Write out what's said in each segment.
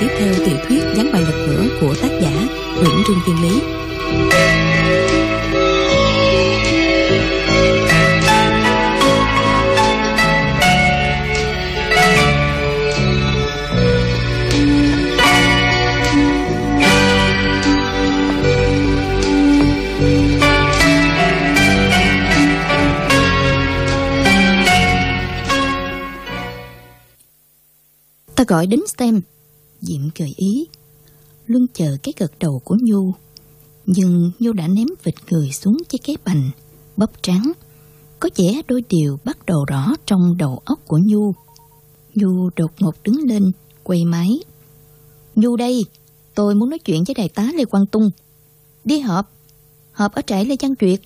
tiếp theo tiểu thuyết Gián bài lật ngửa của tác giả Nguyễn Trương Tiên Lý. Ta gọi đến stem Diệm cười ý. Luân chờ cái gật đầu của Nhu. Nhưng Nhu đã ném vịt người xuống chiếc cái bành, bắp trắng. Có vẻ đôi điều bắt đầu rõ trong đầu óc của Nhu. Nhu đột ngột đứng lên, quay máy. Nhu đây, tôi muốn nói chuyện với đại tá Lê Quang Tung. Đi họp, họp ở trại Lê Văn Duyệt.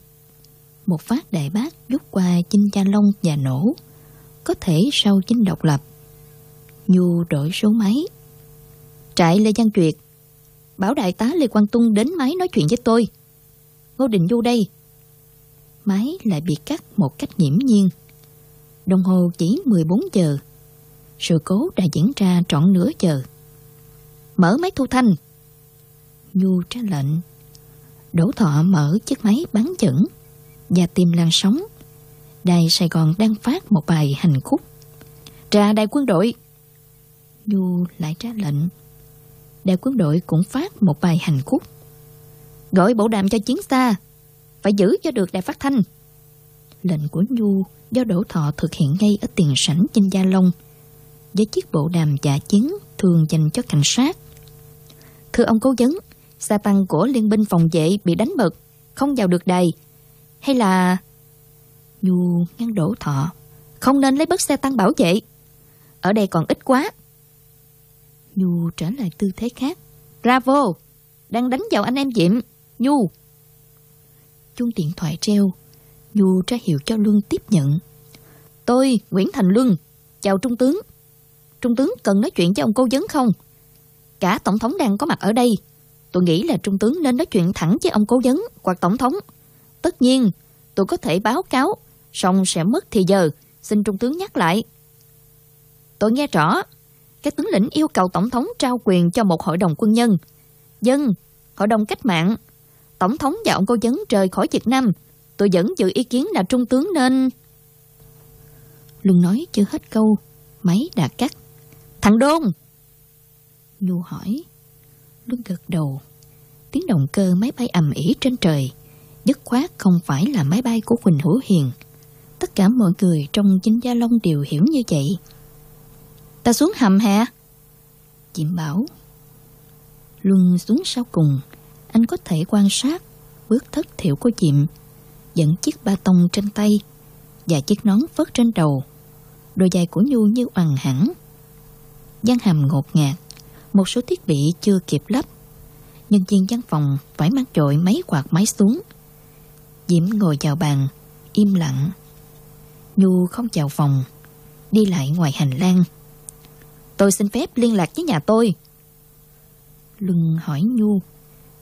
Một phát đại bác rút qua chinh cha long và nổ. Có thể sau chinh độc lập. Nhu đổi số máy. Trại Lê Văn Duyệt. Bảo đại tá Lê Quang Tung đến máy nói chuyện với tôi. Ngô Đình Du đây. Máy lại bị cắt một cách nghiễm nhiên. Đồng hồ chỉ 14 giờ. Sự cố đã diễn ra trọn nửa giờ. Mở máy thu thanh. Nhu ra lệnh. Đỗ Thọ mở chiếc máy bắn chẩn và tìm làn sóng. Đài Sài Gòn đang phát một bài hành khúc. Trà đài quân đội. Nhu lại ra lệnh đại quân đội cũng phát một bài hành khúc. Gọi bộ đàm cho chiến xa. Phải giữ cho được đài phát thanh. Lệnh của Nhu do Đỗ Thọ thực hiện ngay ở tiền sảnh trên Gia Long với chiếc bộ đàm giả chiến thường dành cho cảnh sát. Thưa ông cố vấn, xe tăng của liên binh phòng vệ bị đánh bật, không vào được đài. Hay là... Nhu ngăn Đỗ Thọ, không nên lấy bất xe tăng bảo vệ. Ở đây còn ít quá. Nhu trở lại tư thế khác. Bravo! Đang đánh vào anh em Diệm. Nhu! Chuông điện thoại treo. Nhu ra hiệu cho Luân tiếp nhận. Tôi, Nguyễn Thành Luân. Chào Trung tướng. Trung tướng cần nói chuyện với ông cô vấn không? Cả Tổng thống đang có mặt ở đây. Tôi nghĩ là Trung tướng nên nói chuyện thẳng với ông cố vấn hoặc Tổng thống. Tất nhiên, tôi có thể báo cáo, song sẽ mất thì giờ. Xin Trung tướng nhắc lại. Tôi nghe rõ, các tướng lĩnh yêu cầu Tổng thống trao quyền cho một hội đồng quân nhân. Dân, hội đồng cách mạng. Tổng thống và ông cố vấn rời khỏi Việt Nam. Tôi vẫn giữ ý kiến là Trung tướng nên... Luân nói chưa hết câu, máy đã cắt. Thằng Đôn! Nhu hỏi. Luân gật đầu. Tiếng động cơ máy bay ầm ỉ trên trời. Dứt khoát không phải là máy bay của Quỳnh Hữu Hiền. Tất cả mọi người trong chính Gia Long đều hiểu như vậy. Ta xuống hầm hả? Diệm bảo. Luân xuống sau cùng. Anh có thể quan sát bước thất thiểu của Diệm dẫn chiếc ba tông trên tay và chiếc nón phớt trên đầu. Đôi giày của Nhu như oằn hẳn. gian hầm ngột ngạt, một số thiết bị chưa kịp lắp. Nhân viên văn phòng phải mang trội mấy quạt máy xuống. Diễm ngồi vào bàn, im lặng. Nhu không vào phòng, đi lại ngoài hành lang. Tôi xin phép liên lạc với nhà tôi. Luân hỏi Nhu.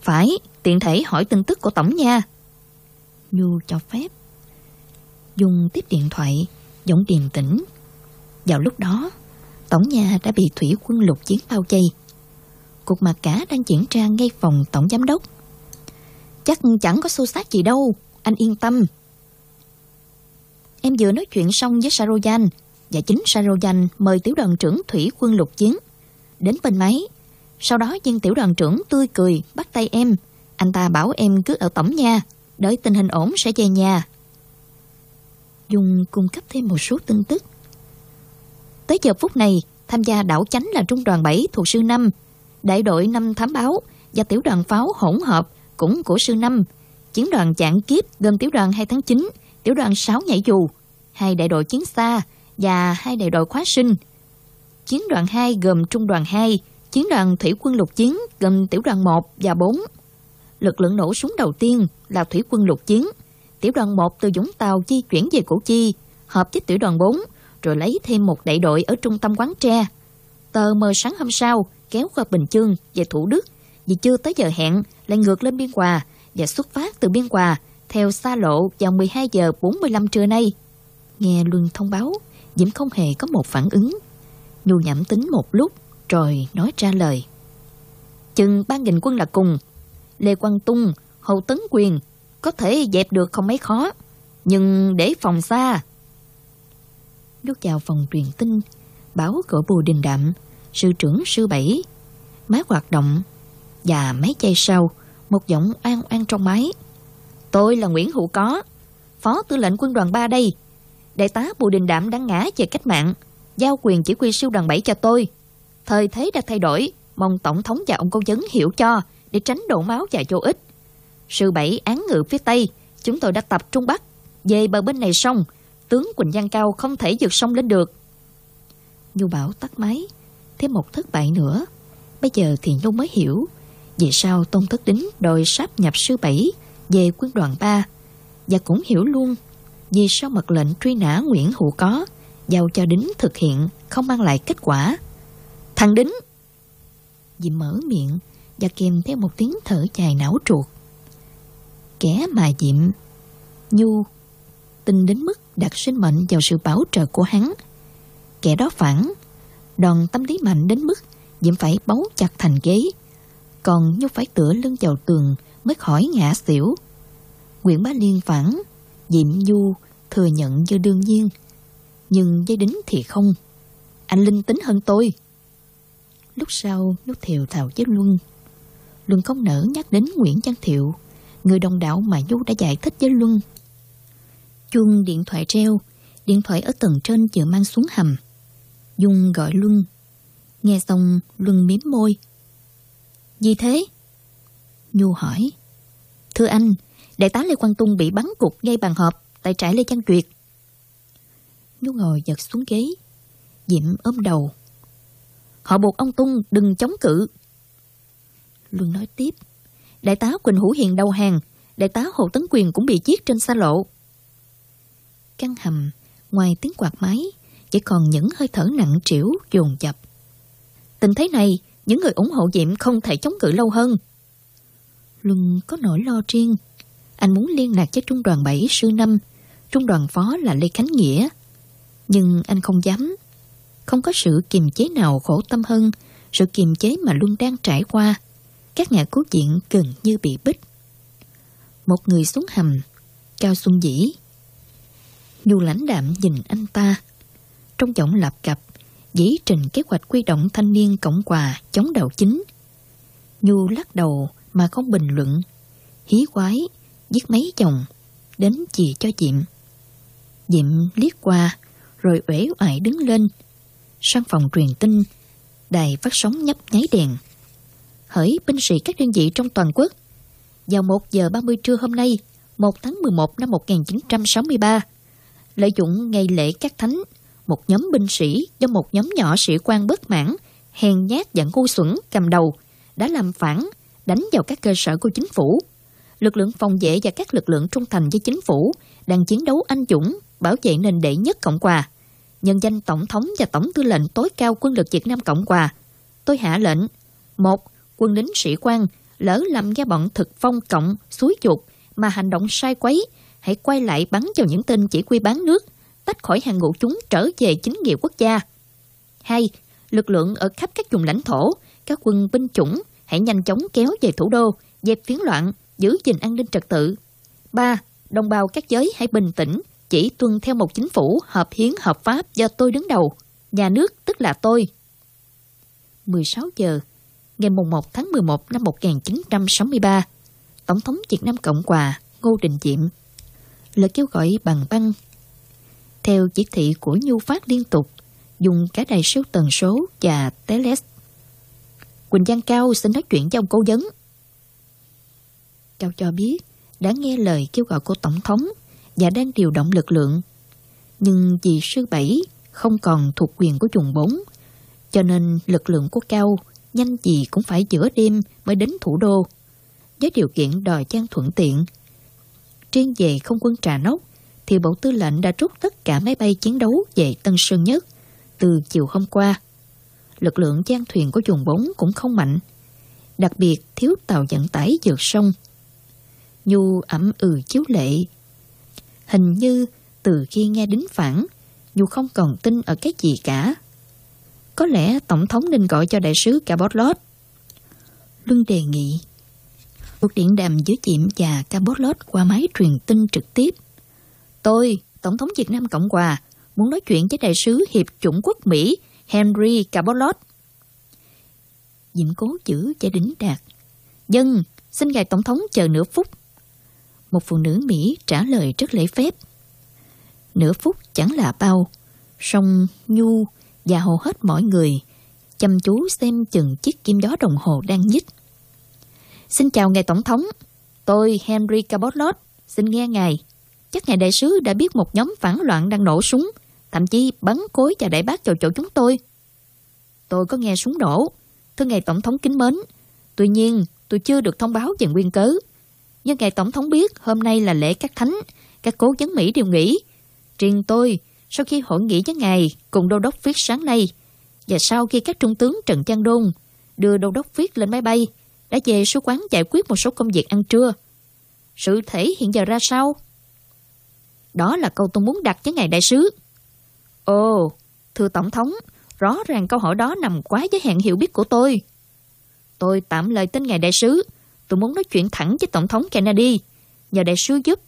Phải, tiện thể hỏi tin tức của Tổng nha. Nhu cho phép. Dung tiếp điện thoại, giọng điềm tĩnh. Vào lúc đó, Tổng nhà đã bị thủy quân lục chiến bao vây. Cuộc mặt cả đang diễn ra ngay phòng Tổng Giám đốc. Chắc chẳng có xô xát gì đâu, anh yên tâm. Em vừa nói chuyện xong với Sarojan và chính Sarojan mời tiểu đoàn trưởng thủy quân lục chiến đến bên máy. Sau đó viên tiểu đoàn trưởng tươi cười bắt tay em. Anh ta bảo em cứ ở tổng nha, đợi tình hình ổn sẽ về nhà. Dung cung cấp thêm một số tin tức. Tới giờ phút này, tham gia đảo chánh là trung đoàn 7 thuộc sư 5, đại đội 5 thám báo và tiểu đoàn pháo hỗn hợp cũng của sư 5, chiến đoàn chạm kiếp gồm tiểu đoàn 2 tháng 9, tiểu đoàn 6 nhảy dù, hai đại đội chiến xa và hai đại đội khóa sinh. Chiến đoàn 2 gồm trung đoàn 2, chiến đoàn thủy quân lục chiến gồm tiểu đoàn 1 và 4. Lực lượng nổ súng đầu tiên là thủy quân lục chiến. Tiểu đoàn 1 từ Vũng Tàu di chuyển về Củ Chi, hợp với tiểu đoàn 4, rồi lấy thêm một đại đội ở trung tâm quán tre. Tờ mờ sáng hôm sau, kéo qua Bình Chương về Thủ Đức, vì chưa tới giờ hẹn, lại ngược lên Biên Hòa và xuất phát từ Biên Hòa theo xa lộ vào 12 giờ 45 trưa nay. Nghe Luân thông báo, Diễm không hề có một phản ứng. Nhu nhảm tính một lúc, rồi nói ra lời. Chừng ba nghìn quân là cùng, Lê Quang Tung, Hầu Tấn Quyền có thể dẹp được không mấy khó, nhưng để phòng xa. Lúc vào phòng truyền tin, báo gọi Bùi Đình Đạm, sư trưởng sư bảy, máy hoạt động, và mấy giây sau, một giọng oan oan trong máy. Tôi là Nguyễn Hữu Có, phó tư lệnh quân đoàn 3 đây. Đại tá Bùi Đình Đạm đã ngã về cách mạng, giao quyền chỉ huy sư đoàn 7 cho tôi. Thời thế đã thay đổi, mong Tổng thống và ông Công Vấn hiểu cho để tránh đổ máu và vô ích. Sư bảy án ngự phía Tây, chúng tôi đã tập trung Bắc. Về bờ bên này sông, tướng Quỳnh Giang Cao không thể vượt sông lên được. Nhu Bảo tắt máy, thêm một thất bại nữa. Bây giờ thì Nhu mới hiểu vì sao Tôn Thất Đính đòi sáp nhập sư bảy về quân đoàn 3 và cũng hiểu luôn vì sau mật lệnh truy nã Nguyễn Hữu Có giao cho Đính thực hiện không mang lại kết quả. Thằng Đính! Diệm mở miệng và kèm theo một tiếng thở dài não truột. Kẻ mà Diệm, Nhu, tin đến mức đặt sinh mệnh vào sự bảo trợ của hắn. Kẻ đó phản, đòn tâm lý mạnh đến mức Diệm phải bấu chặt thành ghế, còn Nhu phải tựa lưng vào tường mới khỏi ngã xỉu. Nguyễn Bá Liên phản, Diệm du thừa nhận như đương nhiên, nhưng dây đính thì không. Anh linh tính hơn tôi. Lúc sau, Nhu thiều thào với Luân. Luân không nỡ nhắc đến Nguyễn Văn Thiệu, người đồng đạo mà Nhu đã giải thích với Luân. Chuông điện thoại treo, điện thoại ở tầng trên vừa mang xuống hầm. Dung gọi Luân. Nghe xong, Luân miếm môi. Gì thế? Nhu hỏi. Thưa anh, đại tá Lê Quang Tung bị bắn cục ngay bàn họp tại trại Lê Văn Tuyệt. Nhu ngồi giật xuống ghế. Diệm ôm đầu. Họ buộc ông Tung đừng chống cự. Luân nói tiếp. Đại tá Quỳnh Hữu Hiền đầu hàng, đại tá Hồ Tấn Quyền cũng bị giết trên xa lộ. Căn hầm, ngoài tiếng quạt máy, chỉ còn những hơi thở nặng trĩu dồn dập. Tình thế này, những người ủng hộ Diệm không thể chống cự lâu hơn. Luân có nỗi lo riêng. Anh muốn liên lạc với trung đoàn 7 sư năm, trung đoàn phó là Lê Khánh Nghĩa. Nhưng anh không dám. Không có sự kiềm chế nào khổ tâm hơn sự kiềm chế mà Luân đang trải qua. Các nhà cứu viện gần như bị bích. Một người xuống hầm, Cao Xuân Dĩ. Dù lãnh đạm nhìn anh ta, trong giọng lạp cặp, dĩ trình kế hoạch quy động thanh niên cộng quà chống đầu chính. Nhu lắc đầu mà không bình luận, hí quái, viết mấy chồng, đến chỉ cho Diệm. Diệm liếc qua, rồi uể oải đứng lên. Sang phòng truyền tin, đài phát sóng nhấp nháy đèn. Hỡi binh sĩ các đơn vị trong toàn quốc, vào 1 giờ 30 trưa hôm nay, 1 tháng 11 năm 1963, lợi dụng ngày lễ các thánh, một nhóm binh sĩ do một nhóm nhỏ sĩ quan bất mãn, hèn nhát và ngu xuẩn cầm đầu, đã làm phản, đánh vào các cơ sở của chính phủ. Lực lượng phòng vệ và các lực lượng trung thành với chính phủ đang chiến đấu anh dũng, bảo vệ nền đệ nhất Cộng Hòa. Nhân danh Tổng thống và Tổng tư lệnh tối cao quân lực Việt Nam Cộng Hòa, tôi hạ lệnh. một Quân lính sĩ quan lỡ làm ra bọn thực phong cộng, suối chuột mà hành động sai quấy, hãy quay lại bắn vào những tên chỉ quy bán nước, tách khỏi hàng ngũ chúng trở về chính nghĩa quốc gia. 2. Lực lượng ở khắp các vùng lãnh thổ, các quân binh chủng hãy nhanh chóng kéo về thủ đô, dẹp phiến loạn, giữ gìn an ninh trật tự. 3. Đồng bào các giới hãy bình tĩnh, chỉ tuân theo một chính phủ hợp hiến hợp pháp do tôi đứng đầu. Nhà nước tức là tôi. 16 giờ, ngày 1 tháng 11 năm 1963, Tổng thống Việt Nam Cộng Hòa Ngô Đình Diệm lời kêu gọi bằng băng. Theo chỉ thị của Nhu Phát liên tục, dùng cả đài siêu tần số và teles. Quỳnh Giang Cao xin nói chuyện với ông cố vấn. Cao cho biết đã nghe lời kêu gọi của Tổng thống và đang điều động lực lượng. Nhưng vì sư bảy không còn thuộc quyền của chuồng bốn, cho nên lực lượng của Cao nhanh gì cũng phải giữa đêm mới đến thủ đô. Với điều kiện đòi trang thuận tiện, Riêng về không quân Trà Nóc, thì Bộ Tư lệnh đã rút tất cả máy bay chiến đấu về Tân Sơn Nhất từ chiều hôm qua. Lực lượng gian thuyền của chuồng bốn cũng không mạnh, đặc biệt thiếu tàu vận tải vượt sông. Nhu ẩm ừ chiếu lệ. Hình như từ khi nghe đính phản, Nhu không còn tin ở cái gì cả. Có lẽ Tổng thống nên gọi cho đại sứ Cabotlot. Luân đề nghị. Cuộc điện đàm giữa Diệm và Cabotlot qua máy truyền tin trực tiếp. Tôi, Tổng thống Việt Nam Cộng Hòa, muốn nói chuyện với đại sứ Hiệp chủng quốc Mỹ Henry Cabotlot. Diệm cố chữ cho đính đạt. Dân, xin ngài Tổng thống chờ nửa phút. Một phụ nữ Mỹ trả lời rất lễ phép. Nửa phút chẳng là bao, song Nhu và hầu hết mọi người chăm chú xem chừng chiếc kim gió đồng hồ đang nhích. Xin chào ngài Tổng thống, tôi Henry Cabotlot, xin nghe ngài. Chắc ngài đại sứ đã biết một nhóm phản loạn đang nổ súng, thậm chí bắn cối và đại bác vào chỗ chúng tôi. Tôi có nghe súng nổ, thưa ngài Tổng thống kính mến. Tuy nhiên, tôi chưa được thông báo về nguyên cớ. Nhưng ngài Tổng thống biết hôm nay là lễ các thánh, các cố vấn Mỹ đều nghỉ. Riêng tôi, sau khi hội nghị với ngài cùng đô đốc viết sáng nay, và sau khi các trung tướng Trần Trang Đôn đưa đô đốc viết lên máy bay, đã về số quán giải quyết một số công việc ăn trưa. Sự thể hiện giờ ra sao? Đó là câu tôi muốn đặt với ngài đại sứ. Ồ, thưa Tổng thống, rõ ràng câu hỏi đó nằm quá giới hạn hiểu biết của tôi. Tôi tạm lời tên ngài đại sứ. Tôi muốn nói chuyện thẳng với Tổng thống Kennedy. Nhờ đại sứ giúp.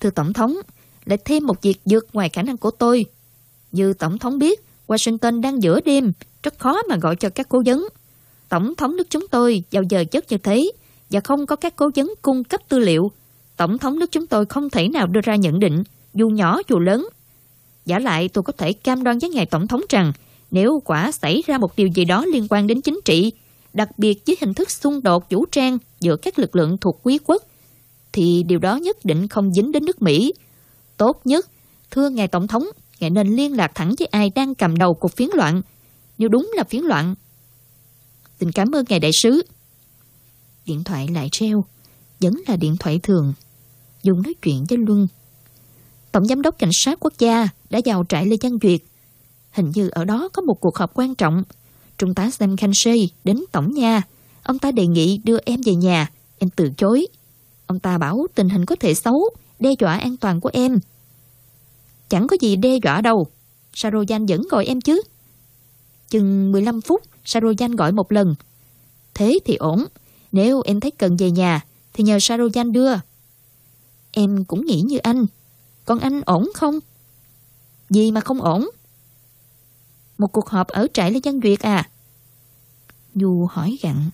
Thưa Tổng thống, lại thêm một việc vượt ngoài khả năng của tôi. Như Tổng thống biết, Washington đang giữa đêm, rất khó mà gọi cho các cố vấn. Tổng thống nước chúng tôi vào giờ chất như thế và không có các cố vấn cung cấp tư liệu. Tổng thống nước chúng tôi không thể nào đưa ra nhận định, dù nhỏ dù lớn. Giả lại tôi có thể cam đoan với ngài Tổng thống rằng nếu quả xảy ra một điều gì đó liên quan đến chính trị, đặc biệt với hình thức xung đột vũ trang giữa các lực lượng thuộc quý quốc, thì điều đó nhất định không dính đến nước Mỹ. Tốt nhất, thưa ngài Tổng thống, ngài nên liên lạc thẳng với ai đang cầm đầu cuộc phiến loạn. Nếu đúng là phiến loạn, Xin cảm ơn ngài đại sứ. Điện thoại lại treo, vẫn là điện thoại thường. Dùng nói chuyện với Luân. Tổng giám đốc cảnh sát quốc gia đã vào trại Lê Văn Duyệt. Hình như ở đó có một cuộc họp quan trọng. Trung tá Sam Kanshi đến tổng nhà. Ông ta đề nghị đưa em về nhà. Em từ chối. Ông ta bảo tình hình có thể xấu, đe dọa an toàn của em. Chẳng có gì đe dọa đâu. Sarojan vẫn gọi em chứ. Chừng 15 phút, Sarojan gọi một lần. Thế thì ổn. Nếu em thấy cần về nhà, thì nhờ Sarojan đưa. Em cũng nghĩ như anh. Còn anh ổn không? Gì mà không ổn? Một cuộc họp ở trại Lê Văn Duyệt à? Du hỏi gặn.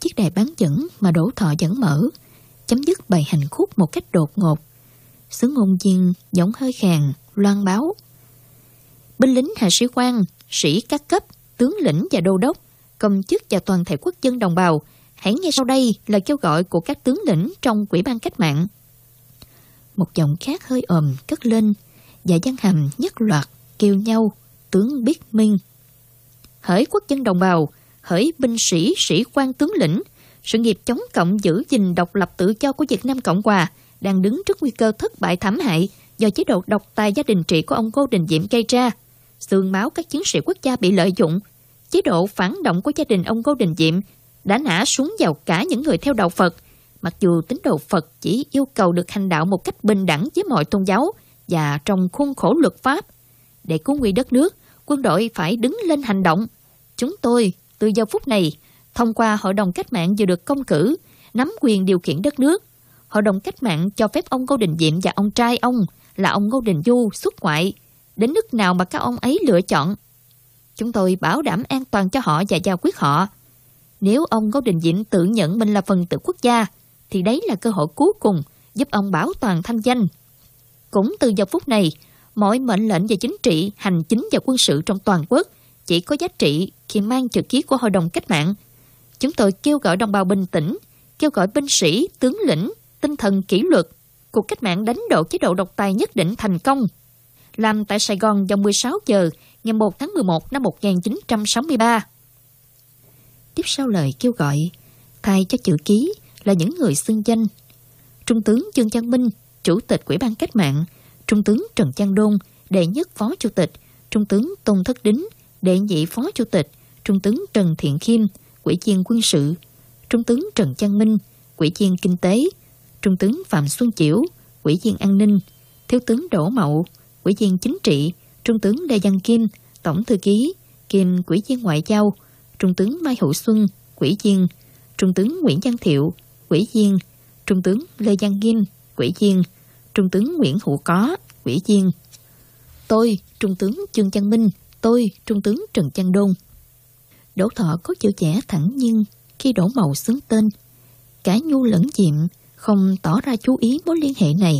Chiếc đài bán dẫn mà đổ thọ vẫn mở, chấm dứt bài hành khúc một cách đột ngột. Sứ ngôn viên giọng hơi khàn, loan báo. Binh lính hạ sĩ quan, sĩ các cấp, tướng lĩnh và đô đốc, công chức và toàn thể quốc dân đồng bào, hãy nghe sau đây lời kêu gọi của các tướng lĩnh trong quỹ ban cách mạng. Một giọng khác hơi ồm cất lên, và văn hàm nhất loạt kêu nhau, tướng biết minh. Hỡi quốc dân đồng bào, hỡi binh sĩ, sĩ quan tướng lĩnh, sự nghiệp chống cộng giữ gìn độc lập tự do của Việt Nam Cộng Hòa đang đứng trước nguy cơ thất bại thảm hại do chế độ độc tài gia đình trị của ông Ngô Đình Diệm gây ra xương máu các chiến sĩ quốc gia bị lợi dụng. Chế độ phản động của gia đình ông Ngô Đình Diệm đã nã súng vào cả những người theo đạo Phật, mặc dù tín đồ Phật chỉ yêu cầu được hành đạo một cách bình đẳng với mọi tôn giáo và trong khuôn khổ luật pháp. Để cứu nguy đất nước, quân đội phải đứng lên hành động. Chúng tôi, từ giờ phút này, thông qua Hội đồng Cách mạng vừa được công cử, nắm quyền điều khiển đất nước. Hội đồng Cách mạng cho phép ông Ngô Đình Diệm và ông trai ông là ông Ngô Đình Du xuất ngoại đến nước nào mà các ông ấy lựa chọn. Chúng tôi bảo đảm an toàn cho họ và giao quyết họ. Nếu ông Ngô Đình Diệm tự nhận mình là phần tử quốc gia, thì đấy là cơ hội cuối cùng giúp ông bảo toàn thanh danh. Cũng từ giờ phút này, mọi mệnh lệnh về chính trị, hành chính và quân sự trong toàn quốc chỉ có giá trị khi mang chữ ký của Hội đồng Cách mạng. Chúng tôi kêu gọi đồng bào bình tĩnh, kêu gọi binh sĩ, tướng lĩnh, tinh thần kỷ luật, cuộc cách mạng đánh đổ chế độ độc tài nhất định thành công làm tại Sài Gòn vào 16 giờ ngày 1 tháng 11 năm 1963. Tiếp sau lời kêu gọi, thay cho chữ ký là những người xưng danh. Trung tướng Dương Trang Minh, Chủ tịch Quỹ ban Cách mạng, Trung tướng Trần Trang Đôn, đệ nhất Phó Chủ tịch, Trung tướng Tôn Thất Đính, đệ nhị Phó Chủ tịch, Trung tướng Trần Thiện Khiêm, Quỹ viên quân sự, Trung tướng Trần Trang Minh, Quỹ viên kinh tế, Trung tướng Phạm Xuân Chiểu, Quỹ viên an ninh, Thiếu tướng Đỗ Mậu, quỹ viên chính trị, Trung tướng Lê Văn Kim, Tổng Thư ký, kiêm Quỹ viên Ngoại giao, Trung tướng Mai Hữu Xuân, Quỹ viên, Trung tướng Nguyễn Văn Thiệu, Quỹ viên, Trung tướng Lê Văn Kim, Quỹ viên, Trung tướng Nguyễn Hữu Có, Quỹ viên. Tôi, Trung tướng Trương Văn Minh, tôi, Trung tướng Trần Văn Đôn. Đỗ Thọ có chữ trẻ thẳng nhưng khi đổ màu xứng tên. Cả nhu lẫn diệm không tỏ ra chú ý mối liên hệ này.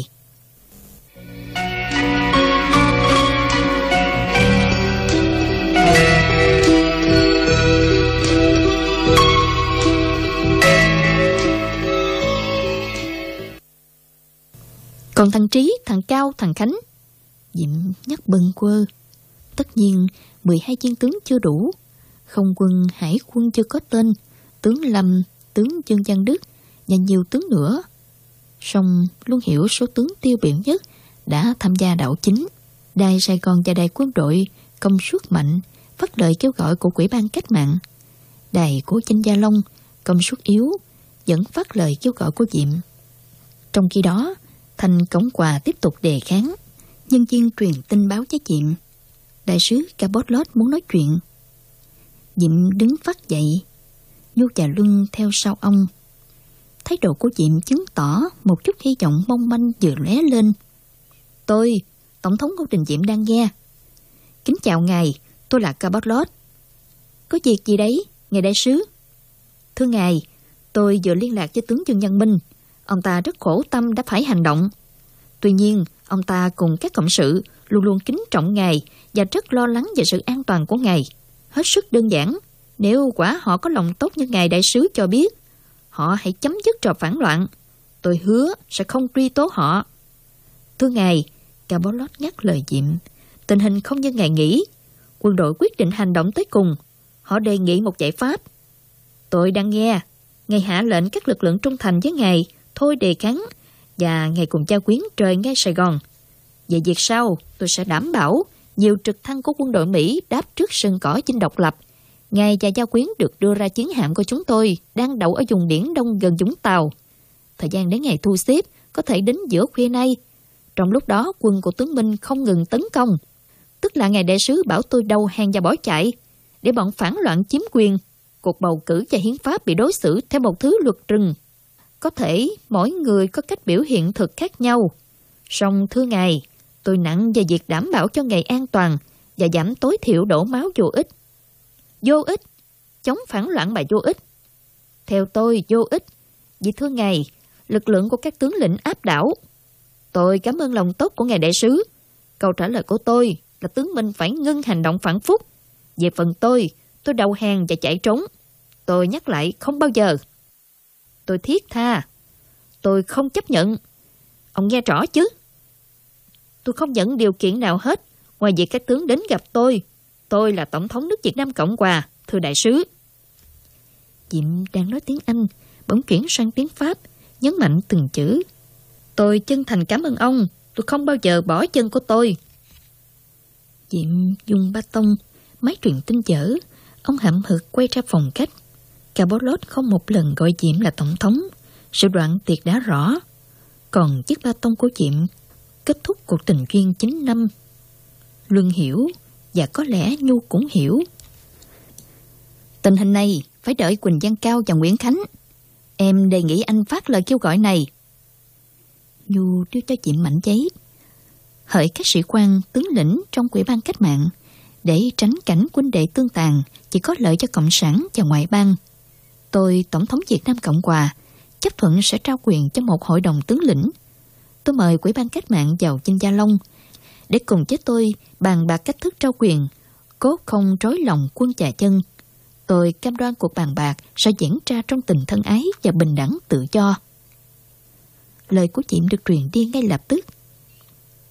Còn thằng Trí, thằng Cao, thằng Khánh. Diệm nhắc bần quơ. Tất nhiên 12 viên tướng chưa đủ. Không quân hải quân chưa có tên. Tướng Lâm, tướng Dương Giang Đức Và nhiều tướng nữa. Song luôn hiểu số tướng tiêu biểu nhất Đã tham gia đảo chính. Đài Sài Gòn và đài quân đội Công suất mạnh Phát lời kêu gọi của quỹ ban cách mạng. Đài của Chinh Gia Long Công suất yếu Vẫn phát lời kêu gọi của Diệm. Trong khi đó Thành Cổng Quà tiếp tục đề kháng. Nhân viên truyền tin báo cho Diệm. Đại sứ Cabotlot muốn nói chuyện. Diệm đứng phát dậy. Nhu Trà Luân theo sau ông. Thái độ của Diệm chứng tỏ một chút hy vọng mong manh vừa lóe lên. Tôi, Tổng thống Ngô Đình Diệm đang nghe. Kính chào ngài, tôi là Cabotlot. Có việc gì đấy, ngài đại sứ? Thưa ngài, tôi vừa liên lạc với tướng Dương Nhân Minh. Ông ta rất khổ tâm đã phải hành động. Tuy nhiên, ông ta cùng các cộng sự luôn luôn kính trọng ngài và rất lo lắng về sự an toàn của ngài. Hết sức đơn giản, nếu quả họ có lòng tốt như ngài đại sứ cho biết, họ hãy chấm dứt trò phản loạn. Tôi hứa sẽ không truy tố họ. Thưa ngài, Cabolot nhắc lời Diệm, tình hình không như ngài nghĩ. Quân đội quyết định hành động tới cùng. Họ đề nghị một giải pháp. Tôi đang nghe. Ngài hạ lệnh các lực lượng trung thành với ngài thôi đề kháng và ngày cùng cha quyến trời ngay Sài Gòn. Về việc sau, tôi sẽ đảm bảo nhiều trực thăng của quân đội Mỹ đáp trước sân cỏ chinh độc lập. Ngài và gia quyến được đưa ra chiến hạm của chúng tôi đang đậu ở vùng biển đông gần Vũng Tàu. Thời gian đến ngày thu xếp có thể đến giữa khuya nay. Trong lúc đó quân của tướng Minh không ngừng tấn công. Tức là ngài đại sứ bảo tôi đầu hàng và bỏ chạy để bọn phản loạn chiếm quyền. Cuộc bầu cử và hiến pháp bị đối xử theo một thứ luật rừng có thể mỗi người có cách biểu hiện thực khác nhau. Song thưa ngài, tôi nặng về việc đảm bảo cho ngài an toàn và giảm tối thiểu đổ máu vô ích. Vô ích? Chống phản loạn mà vô ích? Theo tôi, vô ích. Vì thưa ngài, lực lượng của các tướng lĩnh áp đảo. Tôi cảm ơn lòng tốt của ngài đại sứ. Câu trả lời của tôi là tướng Minh phải ngưng hành động phản phúc. Về phần tôi, tôi đầu hàng và chạy trốn. Tôi nhắc lại không bao giờ. Tôi thiết tha. Tôi không chấp nhận. Ông nghe rõ chứ? Tôi không nhận điều kiện nào hết, ngoài việc các tướng đến gặp tôi. Tôi là Tổng thống nước Việt Nam Cộng Hòa, thưa đại sứ. Diệm đang nói tiếng Anh, bỗng chuyển sang tiếng Pháp, nhấn mạnh từng chữ. Tôi chân thành cảm ơn ông, tôi không bao giờ bỏ chân của tôi. Diệm dùng ba tông, máy truyền tin chở, ông hậm hực quay ra phòng khách. Cabolot không một lần gọi Diệm là tổng thống. Sự đoạn tiệc đã rõ. Còn chiếc ba tông của Diệm kết thúc cuộc tình duyên 9 năm. Luân hiểu và có lẽ Nhu cũng hiểu. Tình hình này phải đợi Quỳnh Giang Cao và Nguyễn Khánh. Em đề nghị anh phát lời kêu gọi này. Nhu đưa cho Diệm mảnh giấy. Hỡi các sĩ quan, tướng lĩnh trong quỹ ban cách mạng để tránh cảnh quân đệ tương tàn chỉ có lợi cho Cộng sản và ngoại bang tôi, Tổng thống Việt Nam Cộng Hòa, chấp thuận sẽ trao quyền cho một hội đồng tướng lĩnh. Tôi mời Quỹ ban Cách mạng vào Chinh Gia Long để cùng với tôi bàn bạc cách thức trao quyền, cố không rối lòng quân trà chân. Tôi cam đoan cuộc bàn bạc sẽ diễn ra trong tình thân ái và bình đẳng tự do. Lời của Diệm được truyền đi ngay lập tức.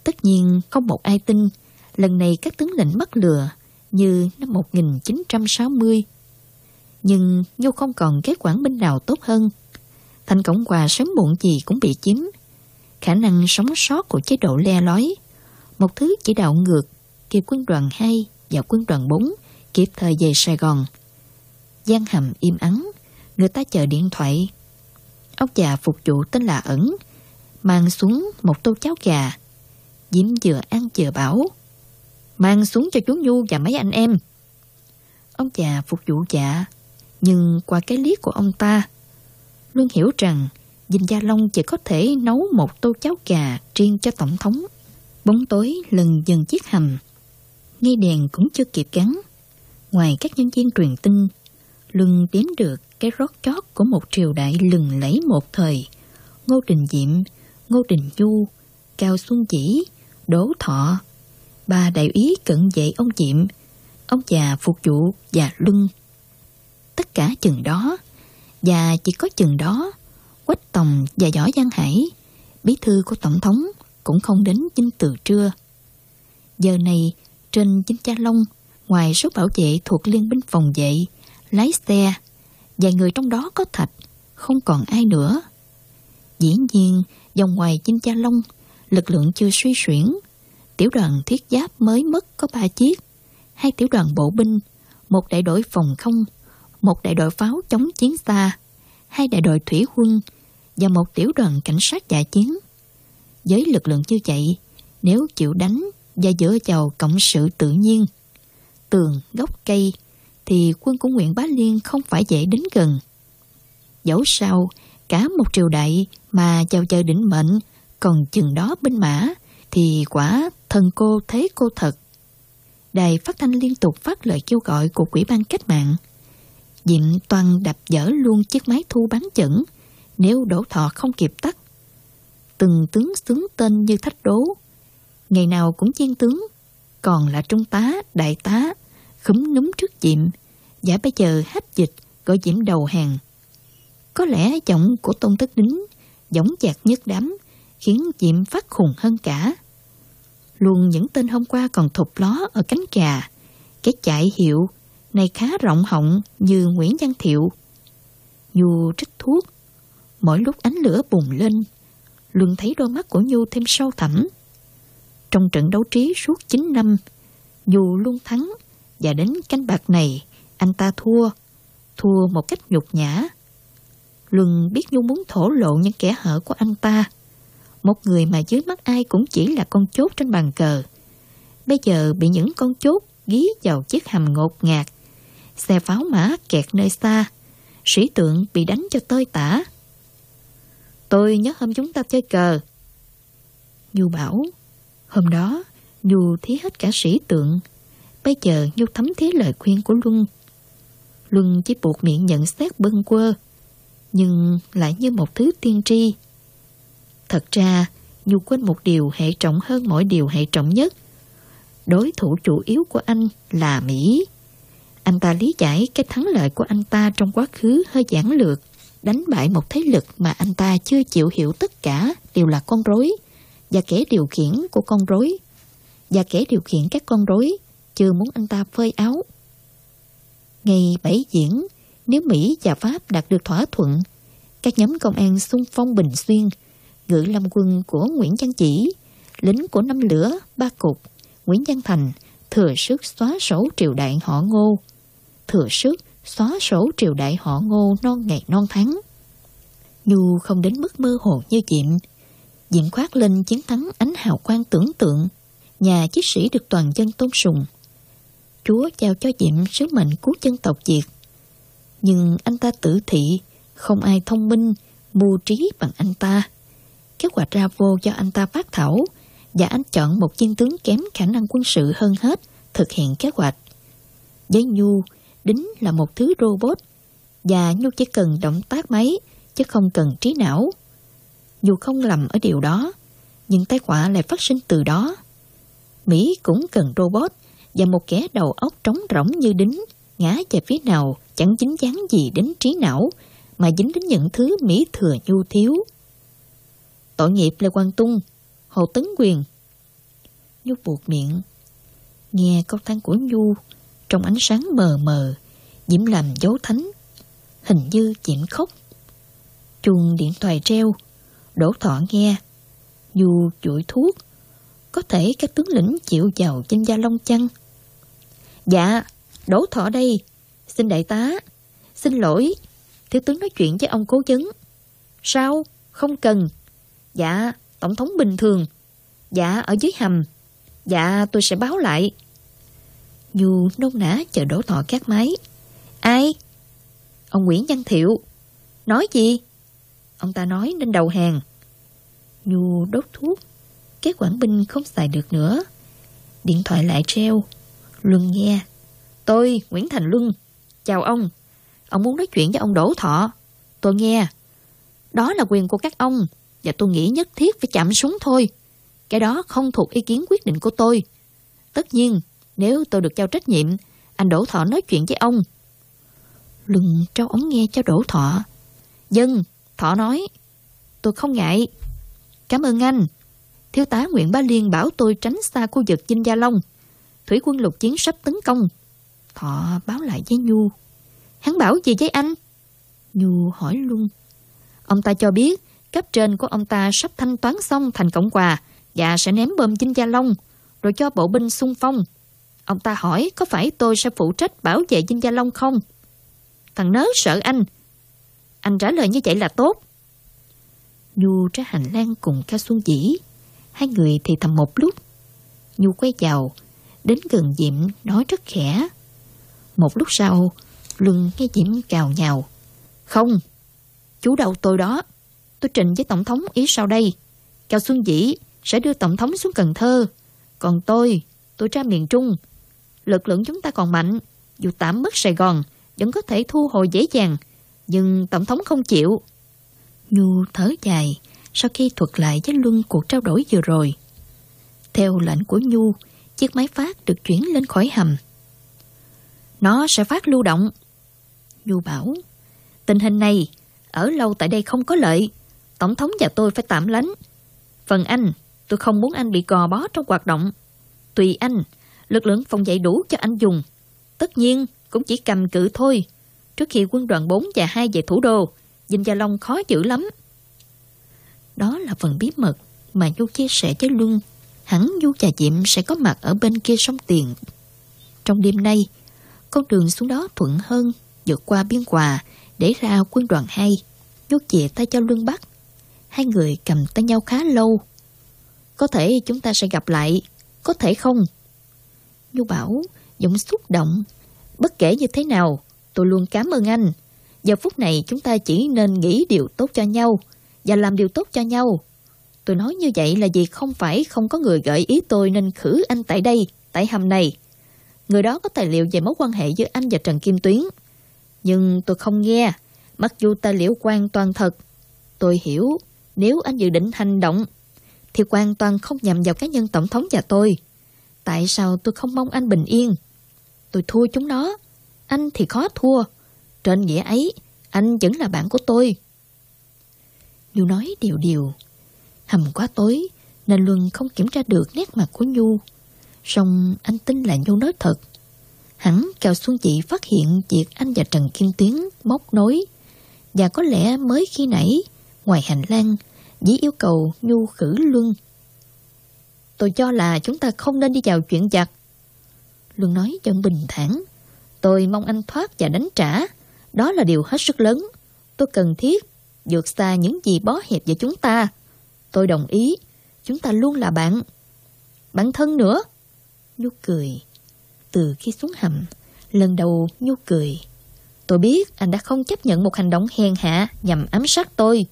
Tất nhiên không một ai tin lần này các tướng lĩnh mất lừa như năm 1960 nhưng Nhu không còn cái quản binh nào tốt hơn. Thành Cộng Hòa sớm muộn gì cũng bị chiếm. Khả năng sống sót của chế độ le lói. Một thứ chỉ đạo ngược, kịp quân đoàn 2 và quân đoàn 4 kịp thời về Sài Gòn. Giang hầm im ắng, người ta chờ điện thoại. Ông già phục vụ tên là ẩn, mang xuống một tô cháo gà. Diễm vừa ăn vừa bảo. Mang xuống cho chú Nhu và mấy anh em. Ông già phục vụ dạ, nhưng qua cái liếc của ông ta, luôn hiểu rằng Dinh Gia Long chỉ có thể nấu một tô cháo gà riêng cho Tổng thống. Bóng tối lần dần chiếc hầm. Ngay đèn cũng chưa kịp gắn. Ngoài các nhân viên truyền tin, Luân đếm được cái rót chót của một triều đại lừng lẫy một thời. Ngô Đình Diệm, Ngô Đình Du, Cao Xuân Chỉ, Đỗ Thọ. Ba đại ý cận vệ ông Diệm, ông già phục vụ và Luân. Tất cả chừng đó, và chỉ có chừng đó, Quách Tòng và Võ Giang Hải, bí thư của Tổng thống, cũng không đến dinh từ trưa. Giờ này, trên dinh Cha Long, ngoài số bảo vệ thuộc liên binh phòng vệ, lái xe, vài người trong đó có thạch, không còn ai nữa. Dĩ nhiên, dòng ngoài dinh Cha Long, lực lượng chưa suy xuyển. Tiểu đoàn thiết giáp mới mất có ba chiếc, hai tiểu đoàn bộ binh, một đại đội phòng không, một đại đội pháo chống chiến xa, hai đại đội thủy quân và một tiểu đoàn cảnh sát giả chiến. Với lực lượng như vậy, nếu chịu đánh và dựa vào cộng sự tự nhiên, tường, gốc cây, thì quân của Nguyễn Bá Liên không phải dễ đến gần. Dẫu sao, cả một triều đại mà chào chờ đỉnh mệnh, còn chừng đó binh mã, thì quả thần cô thế cô thật. Đài phát thanh liên tục phát lời kêu gọi của quỹ ban cách mạng. Diệm toàn đập dở luôn chiếc máy thu bán chẩn, nếu đổ thọ không kịp tắt. Từng tướng xứng tên như thách đố, ngày nào cũng chiên tướng, còn là trung tá, đại tá, khúm núm trước Diệm, giả bây giờ hết dịch gọi Diệm đầu hàng. Có lẽ giọng của Tôn Thất Đính giống chạc nhất đám, khiến Diệm phát khùng hơn cả. Luôn những tên hôm qua còn thục ló ở cánh gà cái chạy hiệu này khá rộng họng như Nguyễn Văn Thiệu. Nhu trích thuốc, mỗi lúc ánh lửa bùng lên, Luân thấy đôi mắt của Nhu thêm sâu thẳm. Trong trận đấu trí suốt 9 năm, Nhu luôn thắng và đến canh bạc này anh ta thua, thua một cách nhục nhã. Luân biết Nhu muốn thổ lộ những kẻ hở của anh ta. Một người mà dưới mắt ai cũng chỉ là con chốt trên bàn cờ. Bây giờ bị những con chốt ghi vào chiếc hầm ngột ngạt. Xe pháo mã kẹt nơi xa. Sĩ tượng bị đánh cho tơi tả. Tôi nhớ hôm chúng ta chơi cờ. Nhu bảo, hôm đó Nhu thí hết cả sĩ tượng. Bây giờ Nhu thấm thí lời khuyên của Luân. Luân chỉ buộc miệng nhận xét bâng quơ, nhưng lại như một thứ tiên tri. Thật ra, Nhu quên một điều hệ trọng hơn mọi điều hệ trọng nhất. Đối thủ chủ yếu của anh là Mỹ. Anh ta lý giải cái thắng lợi của anh ta trong quá khứ hơi giản lược, đánh bại một thế lực mà anh ta chưa chịu hiểu tất cả đều là con rối, và kẻ điều khiển của con rối, và kẻ điều khiển các con rối chưa muốn anh ta phơi áo. Ngày 7 diễn, nếu Mỹ và Pháp đạt được thỏa thuận, các nhóm công an xung phong Bình Xuyên, ngự lâm quân của Nguyễn Văn Chỉ, lính của năm lửa, ba cục, Nguyễn Văn Thành, thừa sức xóa sổ triều đại họ ngô, thừa sức xóa sổ triều đại họ ngô non ngày non tháng. Dù không đến mức mơ hồ như Diệm. Diệm khoát lên chiến thắng ánh hào quang tưởng tượng, nhà chiến sĩ được toàn dân tôn sùng. Chúa trao cho Diệm sứ mệnh cứu dân tộc Việt. Nhưng anh ta tử thị, không ai thông minh, mưu trí bằng anh ta. Kế hoạch ra vô do anh ta phát thảo, và anh chọn một viên tướng kém khả năng quân sự hơn hết thực hiện kế hoạch. Với Nhu, đính là một thứ robot, và Nhu chỉ cần động tác máy, chứ không cần trí não. Dù không lầm ở điều đó, nhưng tai họa lại phát sinh từ đó. Mỹ cũng cần robot, và một kẻ đầu óc trống rỗng như đính, ngã về phía nào chẳng dính dáng gì đến trí não, mà dính đến những thứ Mỹ thừa nhu thiếu. Tội nghiệp Lê Quang Tung, Hồ Tấn Quyền. Nhu buộc miệng, nghe câu than của Nhu trong ánh sáng mờ mờ, Diễm làm dấu thánh, hình như Diễm khóc. Chuông điện thoại treo, đổ thọ nghe, dù chuỗi thuốc, có thể các tướng lĩnh chịu vào trên gia long chăng? Dạ, Đỗ Thọ đây. Xin đại tá. Xin lỗi. Thiếu tướng nói chuyện với ông cố vấn. Sao? Không cần. Dạ, tổng thống bình thường. Dạ, ở dưới hầm. Dạ, tôi sẽ báo lại. Nhu nôn nã chờ đổ thọ các máy. Ai? Ông Nguyễn Văn Thiệu. Nói gì? Ông ta nói nên đầu hàng. Nhu đốt thuốc. Cái quản binh không xài được nữa. Điện thoại lại treo. Luân nghe. Tôi, Nguyễn Thành Luân. Chào ông. Ông muốn nói chuyện với ông Đỗ Thọ. Tôi nghe. Đó là quyền của các ông. Và tôi nghĩ nhất thiết phải chạm súng thôi. Cái đó không thuộc ý kiến quyết định của tôi. Tất nhiên, nếu tôi được giao trách nhiệm, anh Đỗ Thọ nói chuyện với ông. lừng trao ống nghe cho Đỗ Thọ. Dân, Thọ nói. Tôi không ngại. Cảm ơn anh. Thiếu tá Nguyễn Bá Liên bảo tôi tránh xa khu vực Vinh Gia Long. Thủy quân lục chiến sắp tấn công. Thọ báo lại với Nhu. Hắn bảo gì với anh? Nhu hỏi luôn. Ông ta cho biết cấp trên của ông ta sắp thanh toán xong thành cộng quà và sẽ ném bom Vinh Gia Long rồi cho bộ binh xung phong. Ông ta hỏi có phải tôi sẽ phụ trách bảo vệ dinh Gia Long không? Thằng nớ sợ anh. Anh trả lời như vậy là tốt. Nhu ra hành lang cùng Cao Xuân Dĩ. Hai người thì thầm một lúc. Nhu quay vào, đến gần Diệm nói rất khẽ. Một lúc sau, Luân nghe Diệm cào nhào. Không, chú đầu tôi đó. Tôi trình với Tổng thống ý sau đây. Cao Xuân Dĩ sẽ đưa Tổng thống xuống Cần Thơ. Còn tôi, tôi ra miền Trung. Lực lượng chúng ta còn mạnh. Dù tạm mất Sài Gòn, vẫn có thể thu hồi dễ dàng. Nhưng Tổng thống không chịu. Nhu thở dài sau khi thuật lại với Luân cuộc trao đổi vừa rồi. Theo lệnh của Nhu, chiếc máy phát được chuyển lên khỏi hầm. Nó sẽ phát lưu động. Nhu bảo, tình hình này, ở lâu tại đây không có lợi. Tổng thống và tôi phải tạm lánh. Phần anh, tôi không muốn anh bị gò bó trong hoạt động. Tùy anh, lực lượng phòng vệ đủ cho anh dùng. Tất nhiên, cũng chỉ cầm cự thôi. Trước khi quân đoàn 4 và 2 về thủ đô, Dinh Gia Long khó giữ lắm. Đó là phần bí mật mà Du chia sẻ với Luân. Hẳn Du và Diệm sẽ có mặt ở bên kia sông Tiền. Trong đêm nay, con đường xuống đó thuận hơn, vượt qua biên hòa để ra quân đoàn 2. Du chìa tay cho Luân bắt. Hai người cầm tay nhau khá lâu. Có thể chúng ta sẽ gặp lại, có thể không. Nhu bảo, giọng xúc động. Bất kể như thế nào, tôi luôn cảm ơn anh. Giờ phút này chúng ta chỉ nên nghĩ điều tốt cho nhau và làm điều tốt cho nhau. Tôi nói như vậy là vì không phải không có người gợi ý tôi nên khử anh tại đây, tại hầm này. Người đó có tài liệu về mối quan hệ giữa anh và Trần Kim Tuyến. Nhưng tôi không nghe, mặc dù tài liệu quan toàn thật. Tôi hiểu, nếu anh dự định hành động, thì hoàn toàn không nhằm vào cá nhân Tổng thống và tôi. Tại sao tôi không mong anh bình yên? Tôi thua chúng nó, anh thì khó thua. Trên nghĩa ấy, anh vẫn là bạn của tôi. Nhu nói điều điều. Hầm quá tối, nên Luân không kiểm tra được nét mặt của Nhu. Xong anh tin là Nhu nói thật. Hẳn Cao Xuân Chị phát hiện việc anh và Trần Kim Tiến móc nối. Và có lẽ mới khi nãy, ngoài hành lang, Dĩ yêu cầu Nhu khử Luân. Tôi cho là chúng ta không nên đi vào chuyện giặc. Luân nói giọng bình thản. Tôi mong anh thoát và đánh trả. Đó là điều hết sức lớn. Tôi cần thiết vượt xa những gì bó hẹp về chúng ta. Tôi đồng ý. Chúng ta luôn là bạn. Bạn thân nữa. Nhu cười. Từ khi xuống hầm, lần đầu Nhu cười. Tôi biết anh đã không chấp nhận một hành động hèn hạ nhằm ám sát tôi.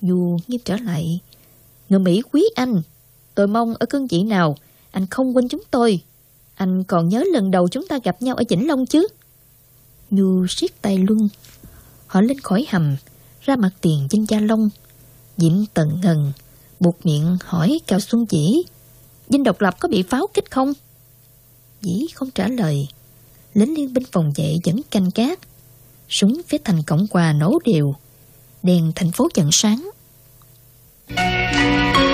Nhu nghiêm trở lại. Người Mỹ quý anh. Tôi mong ở cương vị nào, anh không quên chúng tôi. Anh còn nhớ lần đầu chúng ta gặp nhau ở Vĩnh Long chứ? Nhu siết tay Luân. Họ lên khỏi hầm, ra mặt tiền trên Gia Long. Diễm tận ngần, buộc miệng hỏi Cao Xuân Dĩ. Dinh độc lập có bị pháo kích không? Dĩ không trả lời. Lính liên binh phòng vệ vẫn canh cát. Súng phía thành cổng quà nổ đều. Đèn thành phố chận sáng. Thank you.